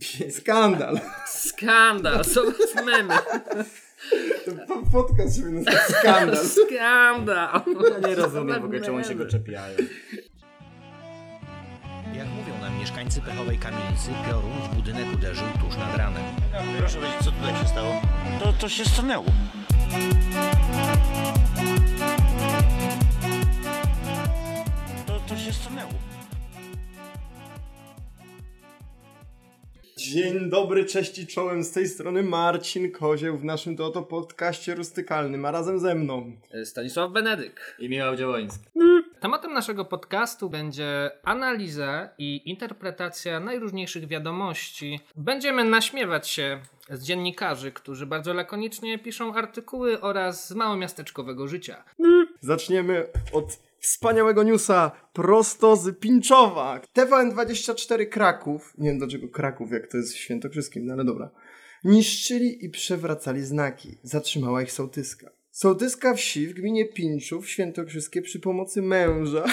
Skandal. Skandal, są memy. To podcast się nazywa Skandal. Skandal. Ja nie rozumiem w ogóle, czemu się go czepiają. Jak mówią nam mieszkańcy pechowej kamienicy, piorun w budynek uderzył tuż nad ranem. Proszę powiedzieć, co tutaj się stało? To, to się stanęło. To, to się stanęło. Dzień dobry, cześć i czołem. Z tej strony Marcin Kozieł w naszym to oto podcaście rustykalnym, a razem ze mną Stanisław Benedyk. I Michał Działoński. Tematem naszego podcastu będzie analiza i interpretacja najróżniejszych wiadomości. Będziemy naśmiewać się z dziennikarzy, którzy bardzo lakonicznie piszą artykuły oraz z małomiasteczkowego życia. Zaczniemy od wspaniałego newsa prosto z Pinczowa. TVN24 Kraków, nie wiem dlaczego Kraków, jak to jest w Świętokrzyskim, no ale dobra. Niszczyli i przewracali znaki. Zatrzymała ich sołtyska. Sołtyska wsi w gminie Pinczów Świętokrzyskie przy pomocy męża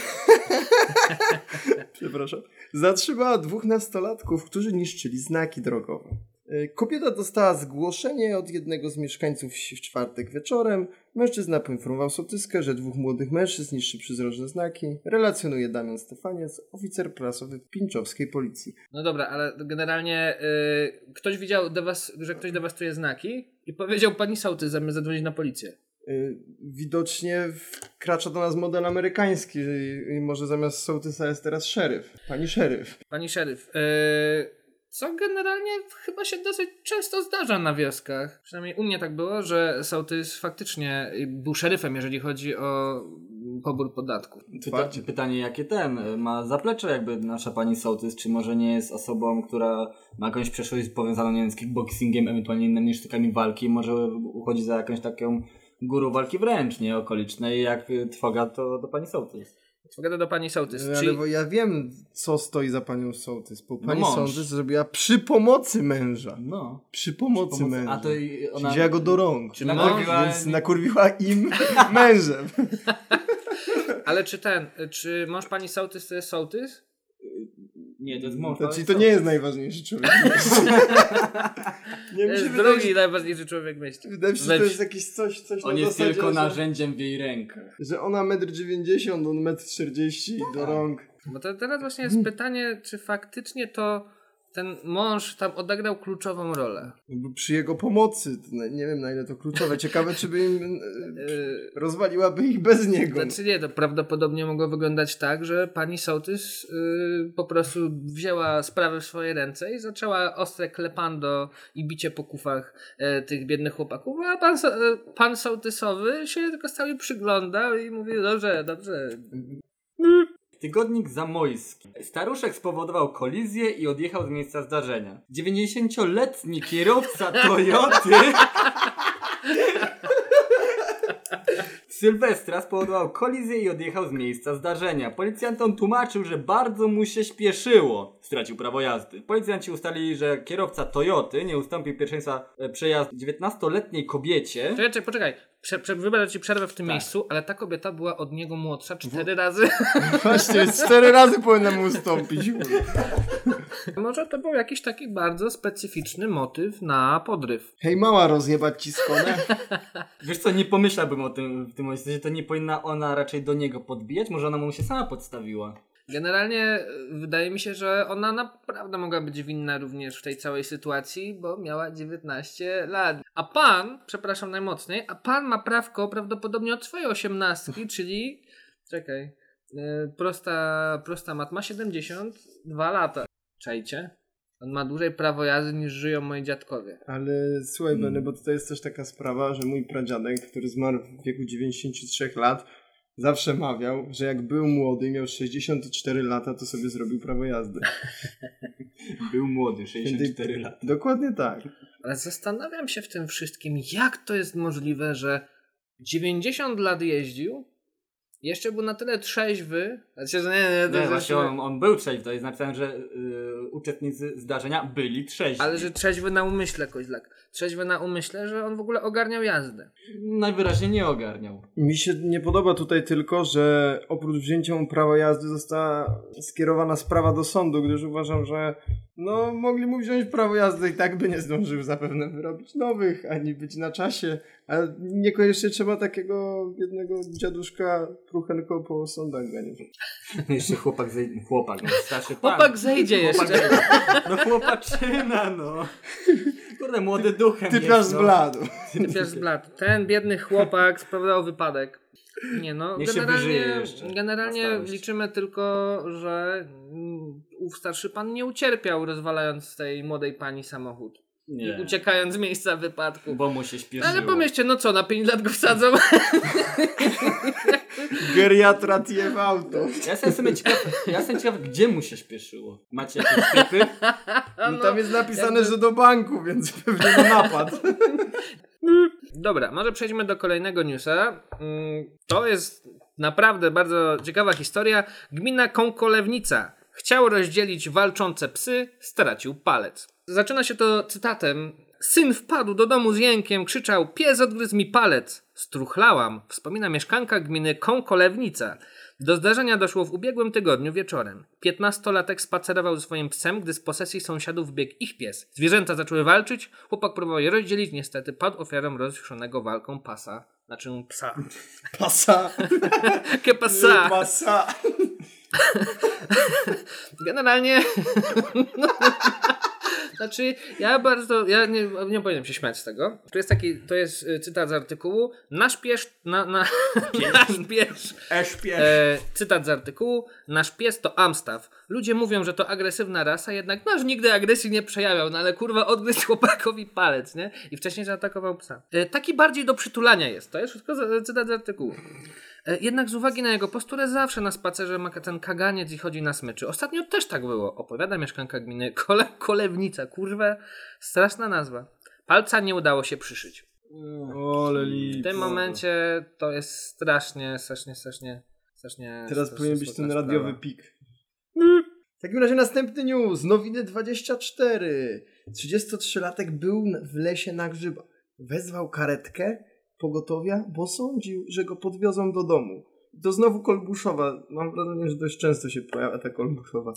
przepraszam, zatrzymała dwóch nastolatków, którzy niszczyli znaki drogowe. Y, Kobieta dostała zgłoszenie od jednego z mieszkańców wsi w czwartek wieczorem. Mężczyzna poinformował sołtyskę, że dwóch młodych mężczyzn niszczy przydrożne znaki. Relacjonuje Damian Stefaniec, oficer prasowy Pinczowskiej Policji. No dobra, ale generalnie y, ktoś widział, dewas- że ktoś dewastuje znaki i powiedział pani sołtys zamiast zadzwonić na policję. Y, Widocznie wkracza do nas model amerykański i może zamiast sołtysa jest teraz szeryf. Pani szeryf. Pani szeryf, yy, co generalnie chyba się dosyć często zdarza na wioskach. Przynajmniej u mnie tak było, że sołtys faktycznie był szeryfem, jeżeli chodzi o pobór podatków. Pyta pytanie, jakie ten ma zaplecze jakby nasza pani sołtys, czy może nie jest osobą, która ma jakąś przeszłość powiązaną nie wiem, z kickboxingiem, ewentualnie innymi sztukami walki, może uchodzi za jakąś taką guru walki wręcz, nie okolicznej, jak trwoga to do pani sołtys. Powiada do pani sołtys. Ale Czyli bo ja wiem, co stoi za panią sołtys. Bo No pani mąż. sołtys zrobiła przy pomocy męża. No. Przy pomocy, Pomocy- męża. A to i ona... Wzięła go do rąk. Czy nakurwiła- Więc nakurwiła im mężem. Ale czy ten, czy mąż pani sołtys to jest sołtys? Nie, to jest mąż. Znaczy, pani to nie jest najważniejszy człowiek. nie To mi się jest wydaje, drugi najważniejszy człowiek w mieście. wydaje mi się, że to jest jakieś coś, coś On na jest zasadzie, tylko narzędziem w jej rękach. że ona 1,90 m, on 1,40 m do rąk. Bo to teraz właśnie jest pytanie, czy faktycznie to ten mąż tam odegrał kluczową rolę. Przy jego pomocy. Na- Nie wiem na ile to kluczowe. Ciekawe, czy by im e, rozwaliłaby ich bez niego. Znaczy nie, to prawdopodobnie mogło wyglądać tak, że pani sołtys yy, po prostu wzięła sprawę w swoje ręce i zaczęła ostre klepando i bicie po kufach e, tych biednych chłopaków, a pan, so, e, pan sołtysowy się tylko stał i przyglądał i mówił, dobrze, dobrze. Tygodnik Zamojski. Staruszek spowodował kolizję i odjechał z miejsca zdarzenia. 90-letni kierowca Toyoty Sylwestra spowodował kolizję i odjechał z miejsca zdarzenia. Policjantom tłumaczył, że bardzo mu się śpieszyło. Stracił prawo jazdy. Policjanci ustalili, że kierowca Toyoty nie ustąpił pierwszeństwa e, przejazd 19-letniej kobiecie. Czekaj, czekaj, poczekaj. Prze, prze, wybrać ci przerwę w tym Tak. miejscu, ale ta kobieta była od niego młodsza cztery razy. Właśnie, cztery razy powinna mu ustąpić. Może to był jakiś taki bardzo specyficzny motyw na podryw. Hej, mała, rozjebać ci skonę? Wiesz co, nie pomyślałbym o tym w tym momencie, że to nie powinna ona raczej do niego podbijać, może ona mu się sama podstawiła. Generalnie e, wydaje mi się, że ona naprawdę mogła być winna również w tej całej sytuacji, bo miała 19 lat. A pan, przepraszam najmocniej, a pan ma prawko prawdopodobnie od swojej osiemnastki, czyli czekaj, e, prosta, prosta mat ma 72 lata. Czajcie? On ma dłużej prawo jazdy niż żyją moi dziadkowie. Ale słuchaj, Benny, bo tutaj jest też taka sprawa, że mój pradziadek, który zmarł w wieku 93 lat, zawsze mawiał, że jak był młody i miał 64 lata, to sobie zrobił prawo jazdy. Był młody, 64 lat. Dokładnie tak. Ale zastanawiam się w tym wszystkim, jak to jest możliwe, że 90 lat jeździł, jeszcze był na tyle trzeźwy, znaczy, że nie, nie, to Nie, jest właśnie on, on był trzeźwy, to jest napisane, że yy, uczestnicy zdarzenia byli trzeźwi. Ale że trzeźwy na umyśle, Koźlak. Trzeźwy na umyśle, że on w ogóle ogarniał jazdę. Najwyraźniej nie ogarniał. Mi się nie podoba tutaj tylko, że oprócz wzięcia mu prawa jazdy została skierowana sprawa do sądu, gdyż uważam, że no mogli mu wziąć prawo jazdy i tak by nie zdążył zapewne wyrobić nowych, ani być na czasie. A niekoniecznie trzeba takiego jednego dziaduszka pruchenko po sądach ganiać. Jeszcze chłopak, zej... chłopak, no, starszy pan. Chłopak zejdzie Chłopak jeszcze. zejdzie. No chłopaczyna, no. Kurde, młody duchem Ty jest, z no. bladu. Typiarz z blat. Ten biedny chłopak spowodował wypadek. Nie no, Niech generalnie, generalnie liczymy tylko, że ów starszy pan nie ucierpiał rozwalając tej młodej pani samochód. Nie, I uciekając z miejsca wypadku. bo mu się śpieszyło. Ale pomyślcie, no co, na 5 lat go wsadzą? Geriatra w auto. Ja jestem ciekaw, ja jestem ciekaw, gdzie mu się śpieszyło. Macie jakieś typy? No tam jest napisane, jakby- że do banku, więc pewnie na napad. Dobra, może przejdźmy do kolejnego newsa. Mm, To jest naprawdę bardzo ciekawa historia. Gmina Kąkolewnica. Chciał rozdzielić walczące psy, stracił palec. Zaczyna się to cytatem. Syn wpadł do domu z jękiem, krzyczał: Pies odgryzł mi palec. Struchlałam, wspomina mieszkanka gminy Kąkolewnica. Do zdarzenia doszło w ubiegłym tygodniu wieczorem. Piętnastolatek spacerował ze swoim psem, gdy z posesji sąsiadów biegł ich pies. Zwierzęta zaczęły walczyć, chłopak próbował je rozdzielić, niestety padł ofiarą rozjuszonego walką pasa. Znaczy psa. Pasa. Que pasa? Pasa. Generalnie. Znaczy, ja bardzo. Ja nie, nie powinienem się śmiać z tego. Tu jest taki. To jest y, cytat z artykułu. Nasz pies. Na, na, nasz pies. Eszpiesz. E, cytat z artykułu. Nasz pies to Amstaff. Ludzie mówią, że to agresywna rasa, jednak nasz nigdy agresji nie przejawiał, no ale kurwa odgryzł chłopakowi palec, nie? I wcześniej zaatakował psa. E, taki bardziej do przytulania jest. To jest wszystko cytat z artykułu. E, Jednak z uwagi na jego posturę zawsze na spacerze ma ten kaganiec i chodzi na smyczy. Ostatnio też tak było, opowiada mieszkanka gminy Kole Kolewnica. Kurwa, straszna nazwa. Palca nie udało się przyszyć. Ole W tym momencie to jest strasznie, strasznie, strasznie, strasznie... Teraz strasznie powinien być ten smutna radiowy sprawa. pik. W takim razie następny news. Nowiny 24. 33-latek był w lesie na grzybach. Wezwał karetkę pogotowia, bo sądził, że go podwiozą do domu. To znowu Kolbuszowa. Mam wrażenie, że dość często się pojawia ta Kolbuszowa.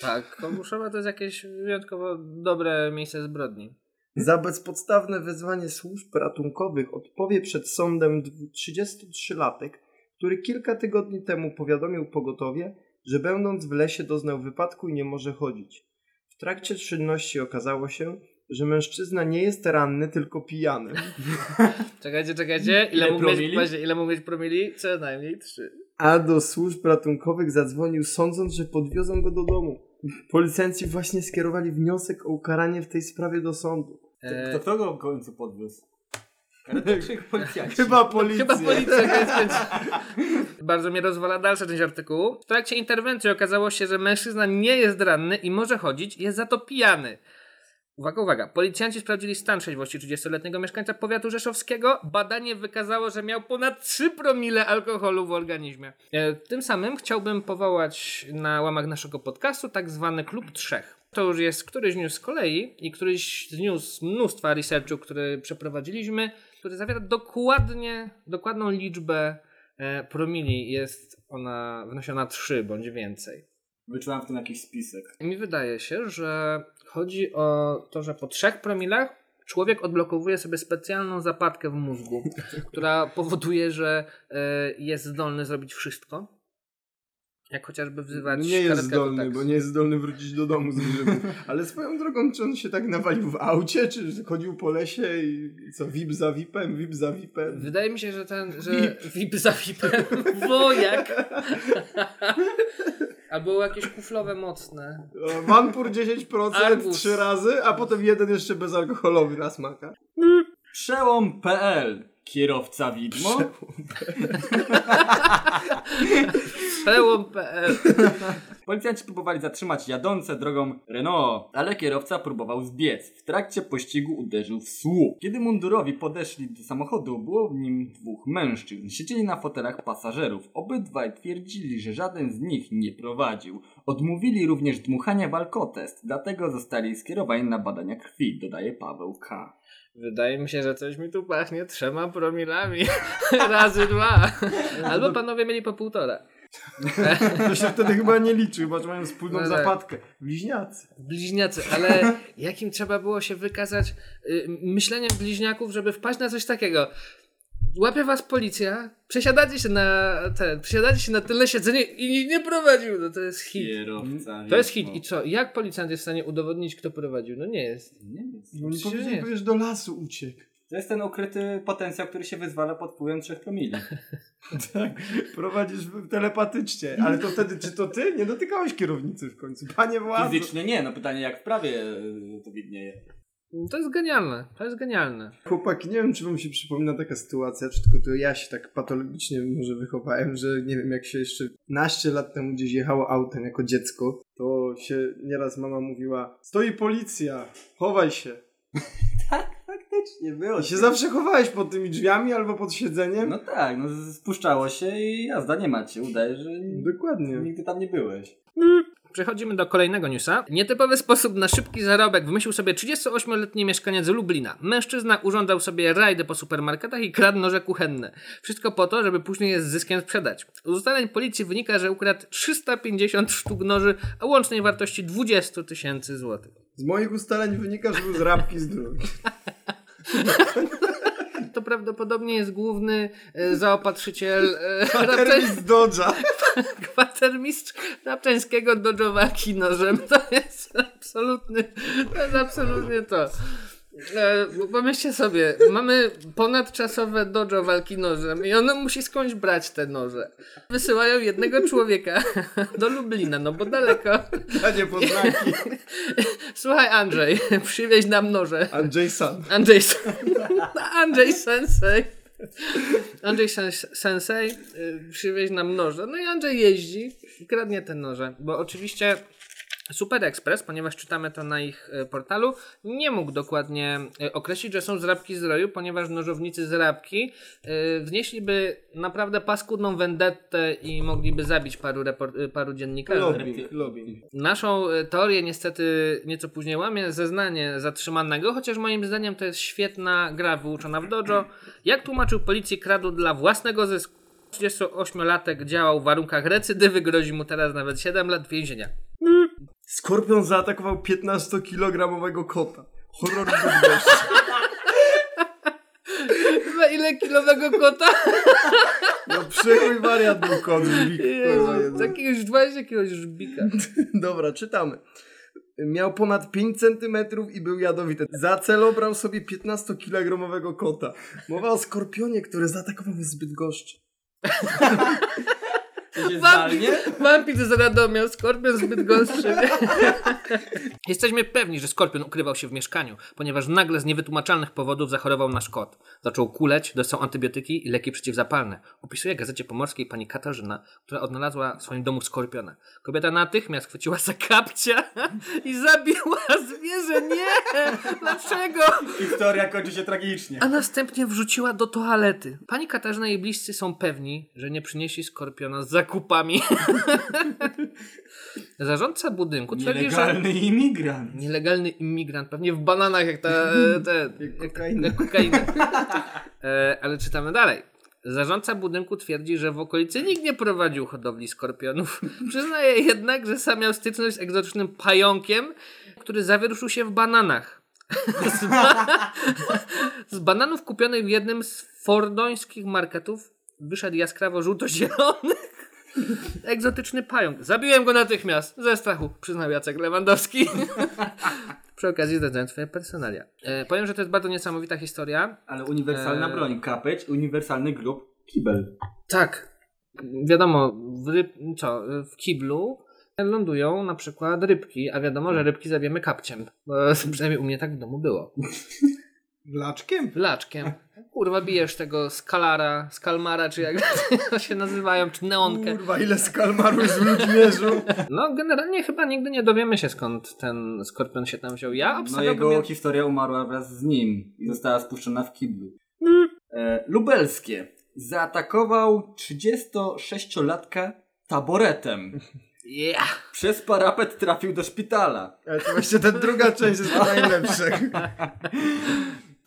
Tak, Kolbuszowa to jest jakieś wyjątkowo dobre miejsce zbrodni. Za bezpodstawne wezwanie służb ratunkowych odpowie przed sądem 33-latek, który kilka tygodni temu powiadomił pogotowie, że będąc w lesie doznał wypadku i nie może chodzić. W trakcie czynności okazało się, że mężczyzna nie jest ranny, tylko pijany. Czekajcie, czekajcie, ile, Ile mógł mieć, promili? właśnie, ile mógł mieć promili? Co najmniej trzy. A do służb ratunkowych zadzwonił sądząc, że podwiozą go do domu. Policjanci właśnie skierowali wniosek o ukaranie w tej sprawie do sądu. E, Kto, kto go w końcu podwiózł? Chyba policja. Chyba policja. Bardzo mnie rozwala dalsza część artykułu. W trakcie interwencji okazało się, że mężczyzna nie jest ranny i może chodzić, jest za to pijany. Uwaga, uwaga. Policjanci sprawdzili stan trzeźwości 30-letniego mieszkańca powiatu rzeszowskiego. Badanie wykazało, że miał ponad 3 promile alkoholu w organizmie. E, tym samym chciałbym powołać na łamach naszego podcastu tak zwany klub trzech. To już jest któryś news z kolei i któryś news mnóstwa researchu, który przeprowadziliśmy, który zawiera dokładnie, dokładną liczbę e, promili. Jest ona wynosiona 3 bądź więcej. Wyczułam w tym jakiś spisek. Mi wydaje się, że chodzi o to, że po trzech promilach człowiek odblokowuje sobie specjalną zapadkę w mózgu, która powoduje, że e, jest zdolny zrobić wszystko. Jak chociażby wzywać Nie jest zdolny, bo nie jest zdolny wrócić do domu z grzybów. Ale swoją drogą, czy on się tak nawalił w aucie, czy chodził po lesie i co, vip za vipem, vip za vipem? Wydaje mi się, że ten, że VIP za VIPem, wojak. Albo jakieś kuflowe mocne. Vanpur 10% Arbuz. trzy razy, a potem jeden jeszcze bezalkoholowy na smaka. Przełom.pl Kierowca widmo? Przełom.pl Policjanci próbowali zatrzymać jadące drogą Renault, ale kierowca próbował zbiec. W trakcie pościgu uderzył w słup. Kiedy mundurowi podeszli do samochodu, było w nim dwóch mężczyzn. Siedzieli na fotelach pasażerów. Obydwaj twierdzili, że żaden z nich nie prowadził. Odmówili również dmuchania w alkotest, dlatego zostali skierowani na badania krwi, dodaje Paweł K. Wydaje mi się, że coś mi tu pachnie trzema promilami. Razy dwa. Albo panowie mieli po półtora. To się wtedy chyba nie liczy, chyba mają wspólną No tak. zapadkę. Bliźniacy. Bliźniacy, ale jakim trzeba było się wykazać y, myśleniem bliźniaków, żeby wpaść na coś takiego. Łapie was policja, przesiadacie się na ten, przesiadacie się na tylne siedzenie i nie prowadził. No to jest hit. Kierowca. To jest hit. I co? Jak policjant jest w stanie udowodnić, kto prowadził? No nie jest. Nie wiem. No nie nie. powiesz, do lasu uciekł. To jest ten ukryty potencjał, który się wyzwala pod wpływem 3 promili. Tak, prowadzisz telepatycznie. Ale to wtedy, czy to ty? Nie dotykałeś kierownicy w końcu. Panie władzy. Fizycznie nie, no pytanie jak w prawie y, to widnieje. To jest genialne. To jest genialne. Chłopaki, nie wiem, czy wam się przypomina taka sytuacja, czy tylko to ja się tak patologicznie może wychowałem, że nie wiem, jak się jeszcze naście lat temu gdzieś jechało autem jako dziecko, to się nieraz mama mówiła, stoi policja, chowaj się. Faktycznie, było. I się zawsze chowałeś pod tymi drzwiami albo pod siedzeniem. No tak, no spuszczało się i jazda, nie macie. Udaje, że Dokładnie. nigdy tam nie byłeś. Przechodzimy do kolejnego newsa. Nietypowy sposób na szybki zarobek wymyślił sobie 38-letni mieszkaniec Lublina. Mężczyzna urządzał sobie rajdy po supermarketach i kradł noże kuchenne. Wszystko po to, żeby później je z zyskiem sprzedać. Z ustaleń policji wynika, że ukradł 350 sztuk noży o łącznej wartości 20 tysięcy złotych. Z moich ustaleń wynika, że był z rabki z drogi. To prawdopodobnie jest główny e, zaopatrzyciel e, Paterni rapcze- z Dodża. kwatermistrz rapczańskiego dodżowaki nożem. To jest absolutny, to jest absolutnie to. E, pomyślcie sobie, mamy ponadczasowe dojo walki nożem i ono musi skądś brać te noże. Wysyłają jednego człowieka do Lublina, no bo daleko. A nie poznaki. Słuchaj Andrzej, przywieź nam noże. Andrzej San. Andrzej, Andrzej Sensei. Andrzej Sens- Sensei y, przywieź nam noże. No i Andrzej jeździ i kradnie te noże, bo oczywiście Super Express, ponieważ czytamy to na ich y, portalu, nie mógł dokładnie y, określić, że są zrabki z roju, ponieważ nożownicy zrabki y, wznieśliby naprawdę paskudną vendettę i mogliby zabić paru, report- paru dziennikarzy. Lobbying, lobbying. Naszą e, teorię niestety nieco później łamie zeznanie zatrzymanego, chociaż moim zdaniem to jest świetna gra wyuczona w dojo. Jak tłumaczył policji, kradł dla własnego zysku. 38-latek działał w warunkach recydywy, grozi mu teraz nawet 7 lat więzienia. Skorpion zaatakował 15-kilogramowego kota. Horror Bydgoszczy. Chyba ile kilowego kota? No przychuj wariat był kot żbik. Jakiegoś 20 jakiegoś żbika. Dobra, czytamy. Miał ponad 5 cm i był jadowity. Za cel obrał sobie 15-kilogramowego kota. Mowa o skorpionie, który zaatakował w Bydgoszczy. To zdalnie? Wampir z Radomia, Skorpion z Bydgoszczy. Jesteśmy pewni, że Skorpion ukrywał się w mieszkaniu, ponieważ nagle z niewytłumaczalnych powodów zachorował nasz kot. Zaczął kuleć, dostał antybiotyki i leki przeciwzapalne. Opisuje gazecie pomorskiej pani Katarzyna, która odnalazła w swoim domu Skorpiona. Kobieta natychmiast chwyciła za kapcia i zabiła zwierzę. Nie! Dlaczego? Historia kończy się tragicznie. A następnie wrzuciła do toalety. Pani Katarzyna i jej bliscy są pewni, że nie przynieśli skorpiona z zakupami. Zarządca budynku twierdzi, że... Nielegalny imigrant. Nielegalny imigrant, pewnie w bananach jak ta... Te, jak, kokaina. Jak kokaina. E, ale czytamy dalej. Zarządca budynku twierdzi, że w okolicy nikt nie prowadził hodowli skorpionów. Przyznaje jednak, że sam miał styczność z egzotycznym pająkiem, który zawieruszył się w bananach. Z, ba- z bananów kupionych w jednym z fordońskich marketów wyszedł jaskrawo żółto-zielony egzotyczny pająk. Zabiłem go natychmiast, ze strachu, przyznał Jacek Lewandowski. Przy okazji zdradzając swoje personalia. E, powiem, że to jest bardzo niesamowita historia. Ale uniwersalna Eee. broń. Kapeć, uniwersalny grób, kibel. Tak. Wiadomo, w, ryb, co, w kiblu lądują na przykład rybki, a wiadomo, że rybki zabijemy kapciem. Bo przynajmniej u mnie tak w domu było. Laczkiem? Laczkiem. Kurwa, bijesz tego skalara, skalmara, czy jak to się nazywają, czy neonkę. Kurwa, ile skalmarów z ludźmierzu. No, generalnie chyba nigdy nie dowiemy się skąd ten skorpion się tam wziął. Ja No jego historia umarła wraz z nim i została spuszczona w kiblu. Mm. E, Lubelskie. Zaatakował 36-latka taboretem. Yeah. Przez parapet trafił do szpitala. Ale to właśnie ta druga część jest najlepsza.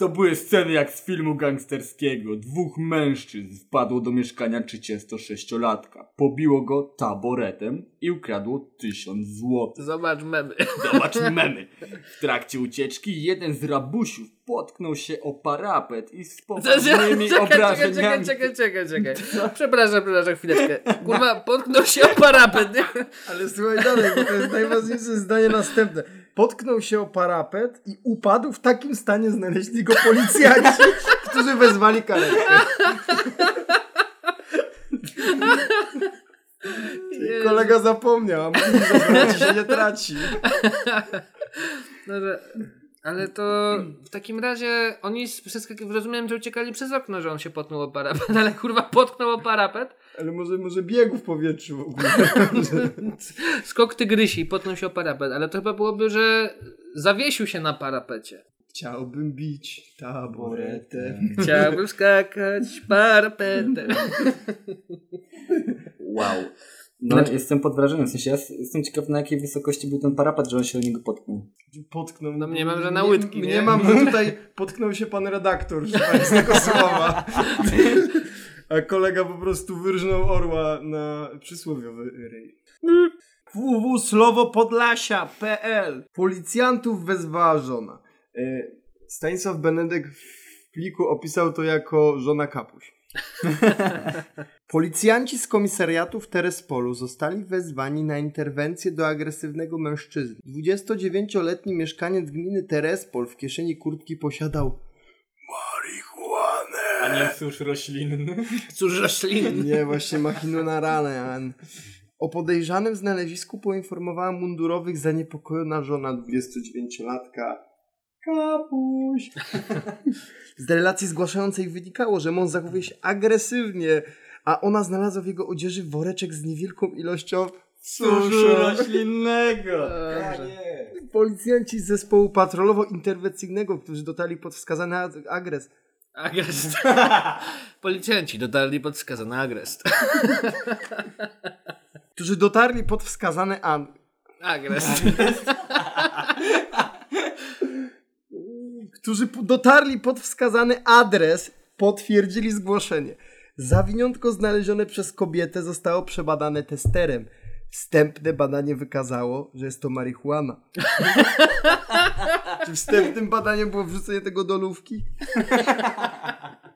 To były sceny jak z filmu gangsterskiego. Dwóch mężczyzn wpadło do mieszkania 36-latka. Pobiło go taboretem i ukradło 1000 złotych. Zobacz memy. Zobacz memy. W trakcie ucieczki jeden z rabusiów potknął się o parapet i z poważnymi Czekaj, czekaj, czekaj, obrażeniami... czekaj, czekaj, czekaj. Przepraszam, przepraszam, chwileczkę. Kurwa, potknął się o parapet, nie? Ale słuchaj dalej, bo to jest najważniejsze zdanie następne. Potknął się o parapet i upadł. W takim stanie znaleźli go policjanci, którzy wezwali karetkę. Jezu. Kolega zapomniał, a mówi, że traci się nie traci. No, że... Ale to w takim razie oni przeskakiwali, rozumiem, że uciekali przez okno, że on się potknął o parapet, ale kurwa potknął o parapet. Ale może, może biegł w powietrzu w ogóle. Skok tygrysi, potknął się o parapet, ale to chyba byłoby, że zawiesił się na parapecie. Chciałbym bić taboretem. Chciałbym skakać parapetem. Wow. No, jestem pod wrażeniem. W sensie ja jestem ciekaw, na jakiej wysokości był ten parapet, że on się o niego potknął. Potknął. No mnie mam, że na łydki, Nie, nie? nie mam, że tutaj potknął się pan redaktor, używając tego słowa. A kolega po prostu wyrżnął orła na przysłowiowy ryj. www.slowopodlasia.pl Policjantów wezwała żona. E, Stanisław Benedyk w pliku opisał to jako żona kapuś. Policjanci z komisariatu w Terespolu zostali wezwani na interwencję do agresywnego mężczyzny. 29-letni mieszkaniec gminy Terespol w kieszeni kurtki posiadał marihuanę. A nie susz roślinny. Cóż, rośliny. Nie, właśnie machinuje na ranę. An. O podejrzanym znalezisku poinformowała mundurowych zaniepokojona żona 29-latka. Kapuś. Z relacji zgłaszającej wynikało, że mąż zachowuje się agresywnie, a ona znalazła w jego odzieży woreczek z niewielką ilością suszu. roślinnego. Dobrze. Policjanci z zespołu patrolowo-interwencyjnego, którzy dotarli pod wskazany agres, Agrest. Policjanci dotarli pod wskazany agrest. którzy dotarli pod wskazany an... Agrest. którzy p- dotarli pod wskazany adres, potwierdzili zgłoszenie. Zawiniątko znalezione przez kobietę zostało przebadane testerem. Wstępne badanie wykazało, że jest to marihuana. Czy wstępnym badaniem było wrzucenie tego do lówki?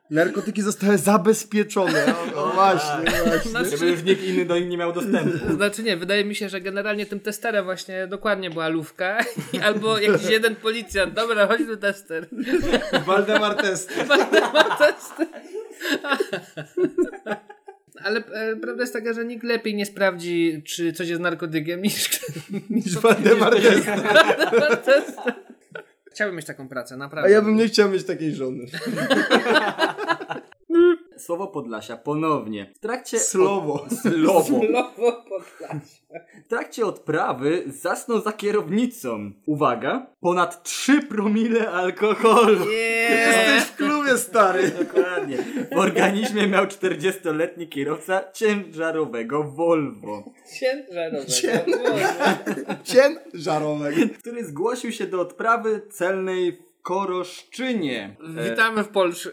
Narkotyki zostały zabezpieczone. O, o właśnie, właśnie. Żeby już nikt inny do nich nie miał dostępu. Znaczy nie, wydaje mi się, że generalnie tym testerem właśnie dokładnie była lówka albo jakiś jeden policjant. Dobra, chodź tu tester. Waldemar Test. tester. Ale e, prawda jest taka, że nikt lepiej nie sprawdzi, czy coś jest narkotykiem niż, Niż Waldemar. Chciałbym mieć taką pracę, A naprawdę. ja bym nie chciał mieć takiej żony. Słowo Podlasia ponownie. W trakcie... Słowo. Slowo. Lowo Podlasia. W trakcie odprawy zasnął za kierownicą. Uwaga, ponad 3 promile alkoholu. Jesteś w klubie, stary. Dokładnie. W organizmie miał 40-letni kierowca ciężarowego Volvo, Ciężarowego. Cię- Cien żarowek. który zgłosił się do odprawy celnej w Koroszczynie. Witamy w Polsce.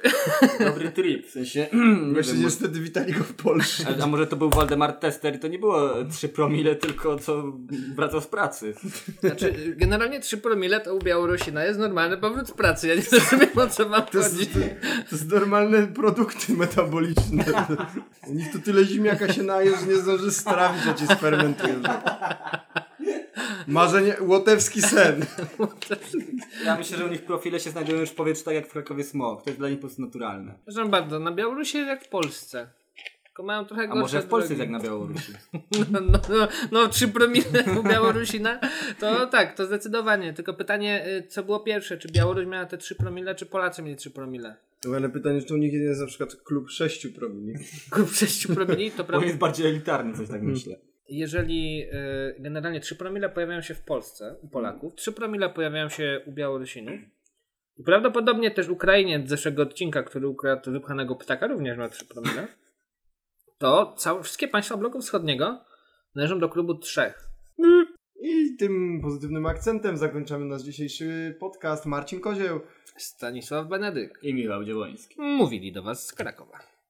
E, dobry trip, w sensie... nie Jeszcze wiem, niestety witali go w Polsce. a, a może to był Waldemar Tester i to nie było 3 promile, tylko co wracał z pracy. Znaczy, generalnie 3 promile to u Białorusina jest normalny powrót z pracy. Ja nie rozumiem o co wam To jest, chodzi. to, to jest normalne produkty metaboliczne. U nich to tyle ziemniaka się naje, że nie zdąży strawić, a ci sfermentuje. Marzenie, łotewski sen. Ja myślę, że u nich profile się znajdują już w powietrzu tak jak w Krakowie smog. To jest dla nich po prostu naturalne. Proszę bardzo, na Białorusi jest jak w Polsce. Tylko mają trochę A gorsze może w Polsce drogi. jest jak na Białorusi? No, no, no, no 3 promile u Białorusina, to tak, to zdecydowanie. Tylko pytanie, y, co było pierwsze? Czy Białoruś miała te 3 promile, czy Polacy mieli 3 promile? No, ale pytanie, czy u nich jest na przykład klub 6 promili. Klub 6 promili, to Bo prawda. jest bardziej elitarny, coś tak myślę. Jeżeli y, generalnie 3 promile pojawiają się w Polsce u Polaków, 3 promile pojawiają się u Białorusinów. I prawdopodobnie też Ukrainiec z zeszłego odcinka, który ukradł wypchanego ptaka, również ma 3 promile. To całe, wszystkie państwa bloku wschodniego należą do klubu trzech. I tym pozytywnym akcentem zakończamy nasz dzisiejszy podcast. Marcin Kozieł. Stanisław Benedykt. I Michał Dziewoński. Mówili do Was z Krakowa.